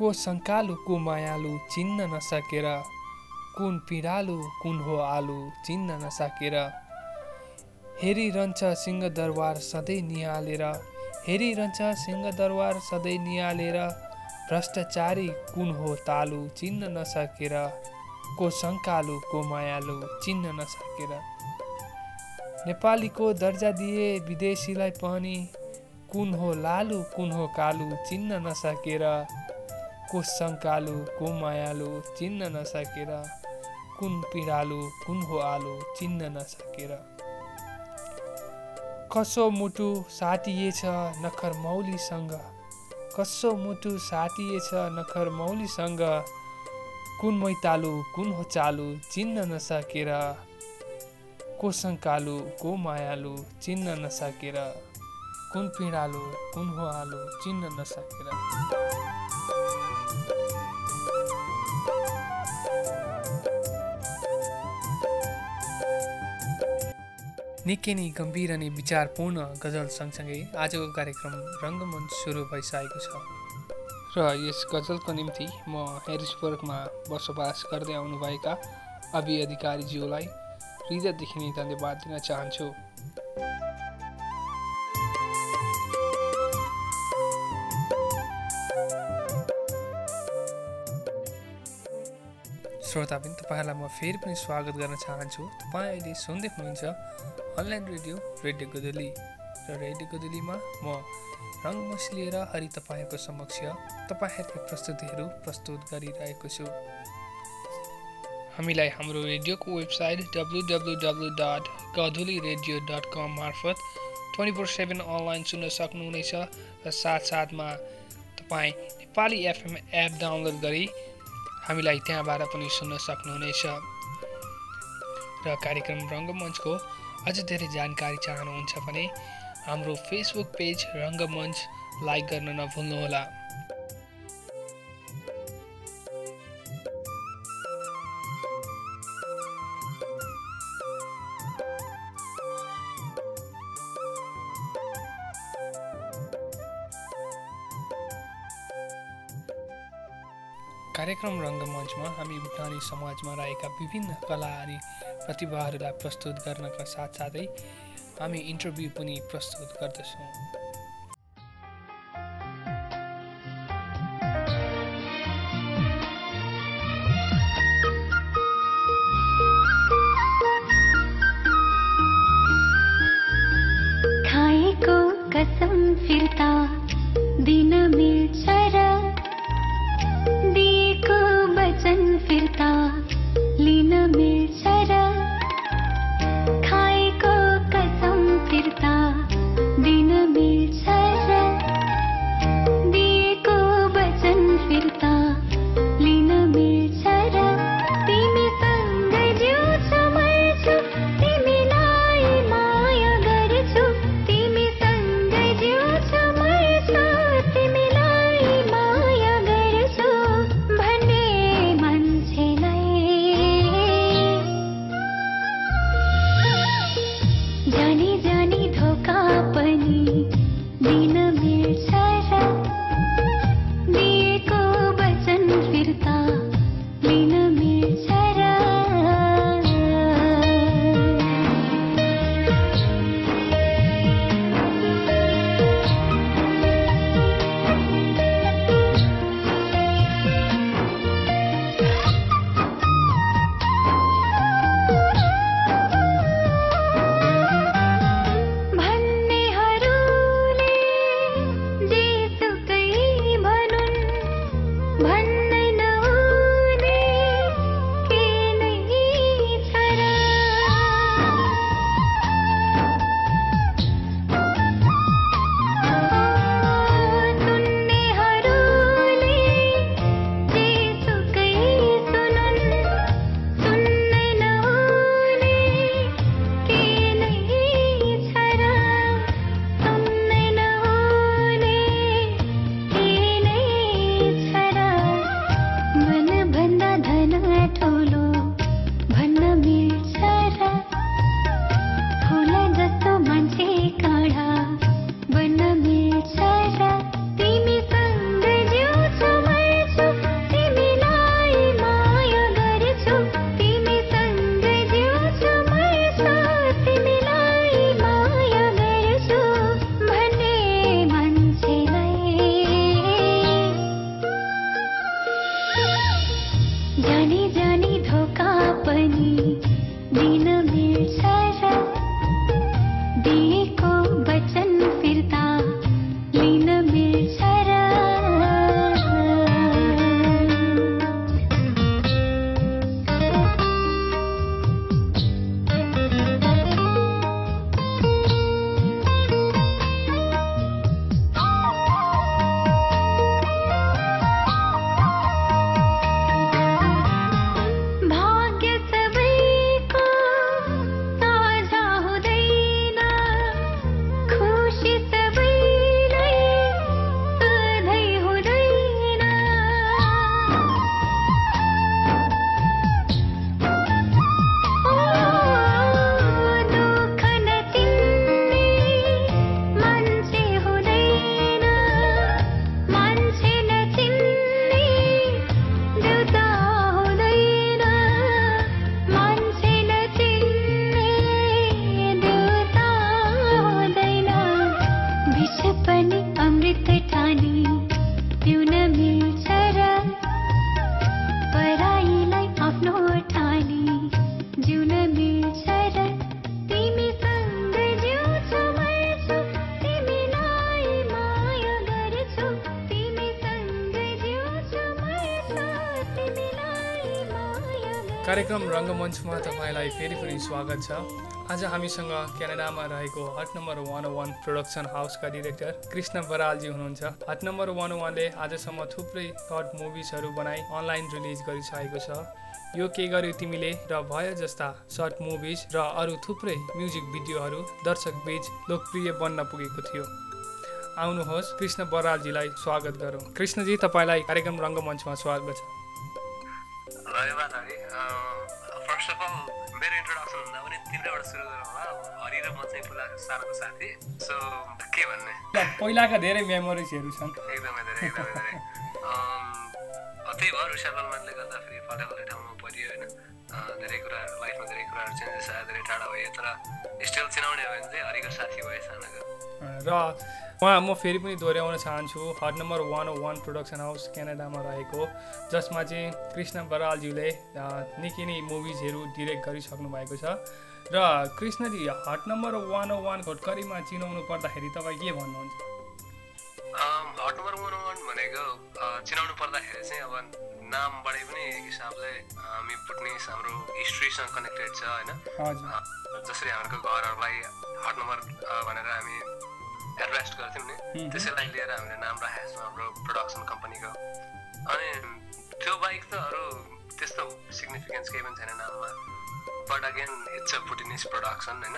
को सङ्कालु को मायालु चिन्न नसकेर कुन पिँडालु कुन हो आलु चिन्न नसकेर। हेरिरहन्छ सिंहदरबार सधैँ निहालेर हेरिरहन्छ सिंहदरबार सधैँ निहालेर भ्रष्टाचारी कुन हो तालु चिन्न नसकेर को सङ्कालु को मायालु चिन्न नसकेर। नेपालीको दर्जा दिए विदेशीलाई पनि कुन हो लालु कुन हो कालु चिन्न नसकेर को सङ्कालु को मायालु चिन्न नसकेर कुन पिँडालु कुन हो आलु चिन्न नसकेर। कसो मुटु साटिएछ नखर मौलीसँग? कसो मुटु साटिएछ नखर मौलीसँग? कुन मैतालु कुन हो चालु चिन्न नसकेर। को सङ्कालु को मायालु चिन्न नसकेर। कुन पिँडालु कुन हो आलु चिन्न नसकेर। निकै नै गम्भीर अनि विचारपूर्ण गजल सँगसँगै आजको कार्यक्रम रङ्गमञ्च सुरु भइसकेको छ। र यस गजलको निम्ति म हेरिसबर्गमा बसोबास गर्दै आउनुभएका अभि अधिकारीज्यूलाई हृदयदेखि नै धन्यवाद दिन चाहन्छु। श्रोता पनि तपाईँहरूलाई म फेरि पनि स्वागत गर्न चाहन्छु। तपाईँ अहिले सुन्दै हुनुहुन्छ अनलाइन रेडियो रेडियो गोदली र रेडियो गोदलीमा म रङ्गमस लिएर हरि तपाईँहरूको समक्ष तपाईँहरूको प्रस्तुतिहरू प्रस्तुत गरिरहेको छु। हामीलाई हाम्रो रेडियोको website W W W dot Godhuli radio dot com मार्फत ट्वेन्टी फोर सेभेन अनलाइन सुन्न सक्नुहुनेछ र साथसाथमा तपाईँ नेपाली एफएम एप डाउनलोड गरी हामीलाई त्यहाँबाट पनि सुन्न सक्नुहुनेछ। र कार्यक्रम रङ्गमञ्चको अझ धेरै जानकारी चाहनुहुन्छ भने हाम्रो फेसबुक पेज रङ्गमञ्च लाइक गर्न नभुल्नुहोला। कार्यक्रम रङ्गमञ्चमा हामी भुटानी समाजमा रहेका विभिन्न कला अनि प्रतिभाहरूलाई प्रस्तुत गर्नका साथसाथै हामी इन्टरभ्यू पनि प्रस्तुत गर्दछौँ। कसम फिर्ता दिन मिल्छ कार्यक्रम रङ्गमञ्चमा तपाईँलाई फेरि पनि स्वागत छ। आज हामीसँग क्यानाडामा रहेको hot number one one production हाउसका director Krishna बरालजी हुनुहुन्छ। हट नम्बर वान वानले आजसम्म थुप्रै सर्ट मुभिजहरू बनाई अनलाइन रिलिज गरिसकेको छ। यो के गर्यो तिमीले र भयो जस्ता सर्ट मुभिज र अरू थुप्रै म्युजिक भिडियोहरू दर्शक बीच लोकप्रिय बन्न पुगेको थियो। आउनुहोस् कृष्ण बरालजीलाई स्वागत गरौँ। कृष्णजी तपाईँलाई कार्यक्रम रङ्गमञ्चमा स्वागत छ। अल मेरो इन्ट्रोडक्सन भन्दा पनि तिनवटाबाट सुरु गरौँ होला। हरि र म चाहिँ पुरा सानोको साथी। सो के भन्ने? पहिलाका धेरै मेमोरिजहरू छन्। एकदमै धेरै एकदमै धेरै। त्यही भयो सेटलमेन्टले गर्दाखेरि फल्टै फल्टै ठाउँमा परियो होइन। धेरै कुरा लाइफमा धेरै कुराहरू चेन्जेस आयो धेरै टाढा भयो। तर स्टिल चिनाउने हो भने चाहिँ हरिको साथी भयो सानोको र उहाँ म फेरि पनि दोहोऱ्याउन चाहन्छु। Hot number one O one production house क्यानाडामा रहेको। जसमा चाहिँ कृष्ण बरालज्यूले निकै नै मुभिजहरू डिरेक्ट गरिसक्नु भएको छ। र Krishnaji hot number one O one घोटकरीमा चिनाउनु पर्दाखेरि तपाईँ के भन्नुहुन्छ? हट नम्बर वान वान भनेको चिनाउनु पर्दाखेरि चाहिँ अब नामबाटै पनि एक हिसाबले हामी बुटनिस हाम्रो हिस्ट्रीसँग कनेक्टेड छ होइन? जसरी हाम्रो घरहरूलाई हट नम्बर भनेर हामी एडभर्स्ट गर्थ्यौँ नि. त्यसैलाई लिएर हामीले नाम राखेको छौँ हाम्रो प्रोडक्सन कम्पनीको अनि त्यो बाहेक त अरू त्यस्तो सिग्निफिकेन्स केही पनि छैन नाममा। But again it's a boutique production होइन?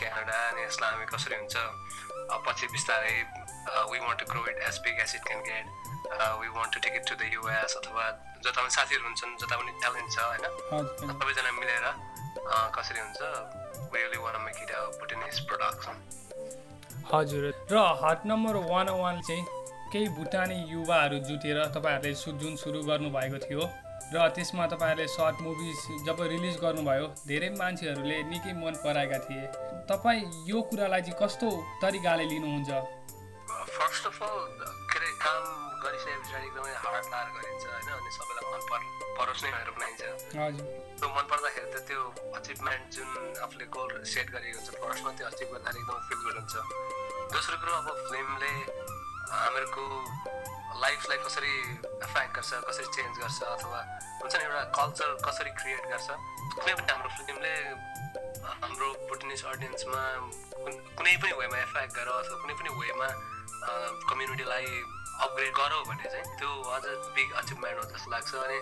क्यानाडा अनि यसलाई हामी कसरी हुन्छ? अ, पछि बिस्तारै we want to grow it as big as it can get we want to take it to the US अथवा जता पनि साथीहरू हुन्छन् जता पनि ट्यालेन्ट छ होइन? हजुर सबैजना मिलेर अ, कसरी हुन्छ? We really want make it a boutique production हजुर। र हट नम्बर वान वान चाहिँ केही भुटानी युवाहरू जुटेर तपाईँहरूले सु जुन सुरु गर्नुभएको थियो र त्यसमा तपाईँहरूले सर्ट मुभिज जब रिलिज गर्नुभयो धेरै मान्छेहरूले निकै मन पराएका थिए। तपाईँ यो कुरालाई चाहिँ कस्तो तरिकाले लिनुहुन्छ? फर्स्ट अफ अल के अरे काम गरिसके पछाडि एकदमै हार्ड लाएर गरिन्छ होइन? अनि सबैलाई मन पर परोस् नै भनेर बनाइन्छ। हजुर। त्यो मन पर्दाखेरि त त्यो अचिभमेन्ट जुन आफूले गोल सेट गरेको हुन्छ फर्स्टमा त्यो अचिभ गर्दाखेरि एकदम फिल हुन्छ दोस्रो कुरो अब फिल्मले हामीहरूको लाइफलाई कसरी एफेक्ट गर्छ कसरी चेन्ज गर्छ अथवा हुन्छ नि एउटा कल्चर कसरी क्रिएट गर्छ कुनै पनि हाम्रो फिल्मले हाम्रो बुटनिस अडियन्समा कुन- पनि वेमा एफेक्ट गर अथवा कुनै पनि वेमा कम्युनिटीलाई अपग्रेड गरौँ भने चाहिँ त्यो अझ बिग अचिभमेन्ट हो जस्तो लाग्छ अनि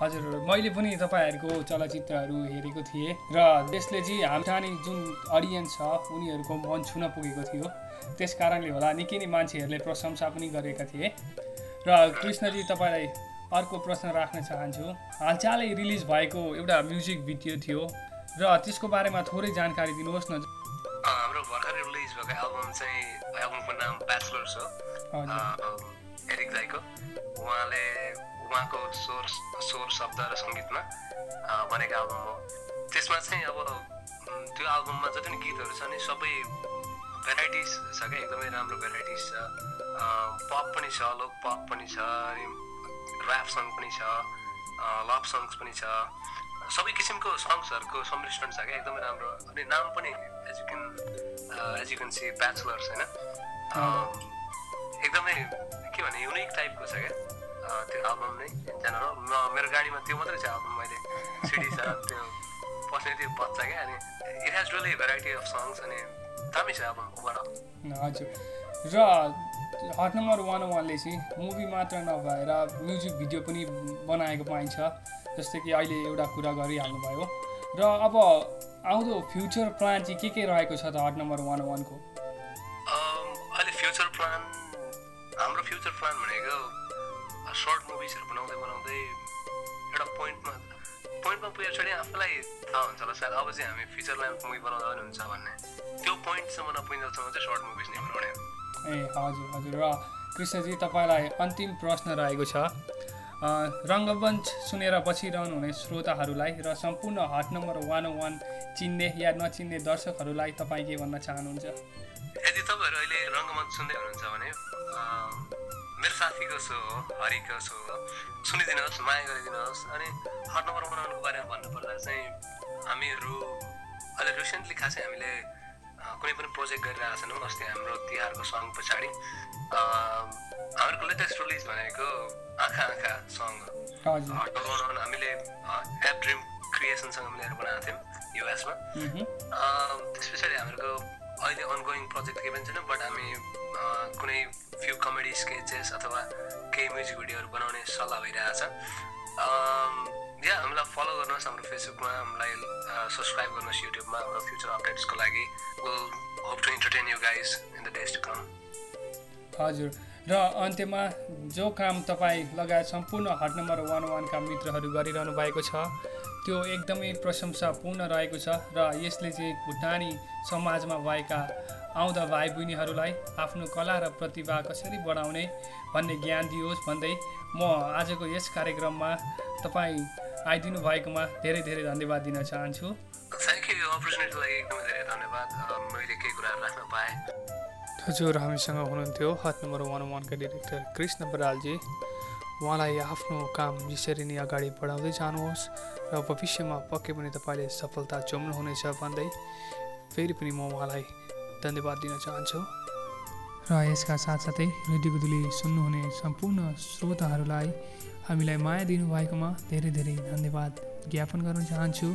हजुर मैले पनि तपाईँहरूको चलचित्रहरू हेरेको थिएँ र त्यसले चाहिँ हाम्रानी जुन अडियन्स छ उनीहरूको मन छुन पुगेको थियो। त्यस कारणले होला निकै नै मान्छेहरूले प्रशंसा पनि गरेका थिए। र कृष्णजी तपाईँलाई अर्को प्रश्न राख्न चाहन्छु। हालचालै रिलिज भएको एउटा म्युजिक भिडियो थियो र त्यसको बारेमा थोरै जानकारी दिनुहोस् न। हाम्रो भर्खरै रिलिज भएको एल्बम चाहिँ एल्बमको नाम ब्याचलर्स हो। एरिक जाईको उहाँले उहाँको स्वर स्वर शब्द र सङ्गीतमा बनेको एल्बम हो। त्यसमा चाहिँ अब त्यो एल्बममा जति पनि गीतहरू छ नि सबै भेराइटिज छ क्या एकदमै राम्रो भेराइटिज छ। पप पनि छ लोक पप पनि छ अनि ऱ्याप सङ पनि छ लभ सङ्ग्स पनि छ। सबै किसिमको सङ्ग्सहरूको सम्मिश्रण छ क्या एकदमै राम्रो। अनि नाम पनि as you can as you can see bachelors होइन? एकदमै के भने युनिक टाइपको छ क्या? त्यो एल्बम नै जेनरल म मेरो गाडीमा त्यो मात्रै छ एल्बम मैले सिडी छ त्यो पस्ने त्यो बच्चा क्या अनि it has really variety of songs अनि दामी छ एल्बम ओभरअल हजुर। र हट नम्बर वान वानले चाहिँ मुभी मात्र नभएर म्युजिक भिडियो पनि बनाएको पाइन्छ जस्तै कि अहिले एउटा कुरा गरिहाल्नुभयो। र अब आउँदो फ्युचर प्लान चाहिँ के के रहेको छ त हट नम्बर वान वानको? आफूलाई थाहा हुन्छ होला सायद। अब चाहिँ हामी फिचर लेन्थ मुभी बनाउँदा पनि हुन्छ भन्ने। त्यो पोइन्टसम्म नपुगिन्जेलसम्म चाहिँ सर्ट मुभिज नै बनाउने ए हजुर हजुर। र कृष्णजी तपाईँलाई अन्तिम प्रश्न रहेको छ। अ, रङ्गमञ्च सुनेर बसिरहनुहुने श्रोताहरूलाई र सम्पूर्ण हट नम्बर वान वान चिन्ने या नचिन्ने दर्शकहरूलाई तपाईँ के भन्न चाहनुहुन्छ? यदि तपाईँहरू अहिले रङ्गमञ्च सुन्दै हुनुहुन्छ भने मेरो साथीको सो हो हरिको सो हो सुनिदिनुहोस् माया गरिदिनुहोस् अनि हट नम्बर बनाउनुको बारेमा भन्नुपर्दा चाहिँ हामीहरू अहिले रिसेन्टली खासै हामीले कुनै पनि प्रोजेक्ट गरिरहेको छैनौँ अस्ति हाम्रो तिहारको सङ पछाडि। हाम्रो लेटेस्ट रिलिज भनेको आँखा आँखा सङ हो हजुर। हट बनाउन हामीले एप ड्रिम क्रिएसनसँग मिलेर बनाएको थियौँ युएसमा। त्यस पछाडि हाम्रो अहिले अनगोइङ प्रोजेक्ट केही पनि छैन बट हामी कुनै फ्यु कमेडी स्केचेस अथवा केही म्युजिक भिडियोहरू बनाउने सल्लाह भइरहेछ। या हामीलाई फलो गर्नुहोस् हाम्रो फेसबुकमा हामीलाई सब्सक्राइब गर्नुहोस् युट्युबमा हाम्रो फ्युचर अपडेट्सको लागि। Will hope to entertain you guys in the days to come हजुर। र अन्त्यमा जो काम तपाईँ लगायत सम्पूर्ण हट नम्बर वान वानका मित्रहरू गरिरहनु भएको छ त्यो एकदमै प्रशंसापूर्ण रहेको छ र यसले चाहिँ भुटानी समाजमा भएका आउँदा भाइ बहिनीहरूलाई आफ्नो कला र प्रतिभा कसरी बढाउने भन्ने ज्ञान दियोस् भन्दै म आजको यस कार्यक्रममा तपाईँ आइदिनु भएकोमा धेरै धेरै धन्यवाद दिन चाहन्छु। थ्याङ्क यू लागि एकदमै धेरै धन्यवाद। मैले केही कुराहरू राख्न पाएँ। हजुर हामीसँग हुनुहुन्थ्यो। हात नम्बर वान वानका डिरेक्टर कृष्ण बरालजी। उहाँलाई आफ्नो काम यसरी नै अगाडि बढाउँदै जानुहोस् र भविष्यमा पक्कै पनि तपाईँले सफलता चुम्नुहुनेछ भन्दै फेरि पनि म उहाँलाई धन्यवाद दिन चाहन्छु। र यसका साथसाथै रेडियो गुदुली सुन्नुहुने सम्पूर्ण श्रोताहरूलाई हामीलाई माया दिनुभएकोमा धेरै धेरै धन्यवाद ज्ञापन गर्न चाहन्छु।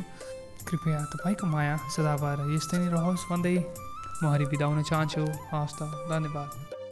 कृपया तपाईँको माया सदाबार यस्तै नै रहोस् भन्दै म हरि बिदा हुन चाहन्छु हवस् त धन्यवाद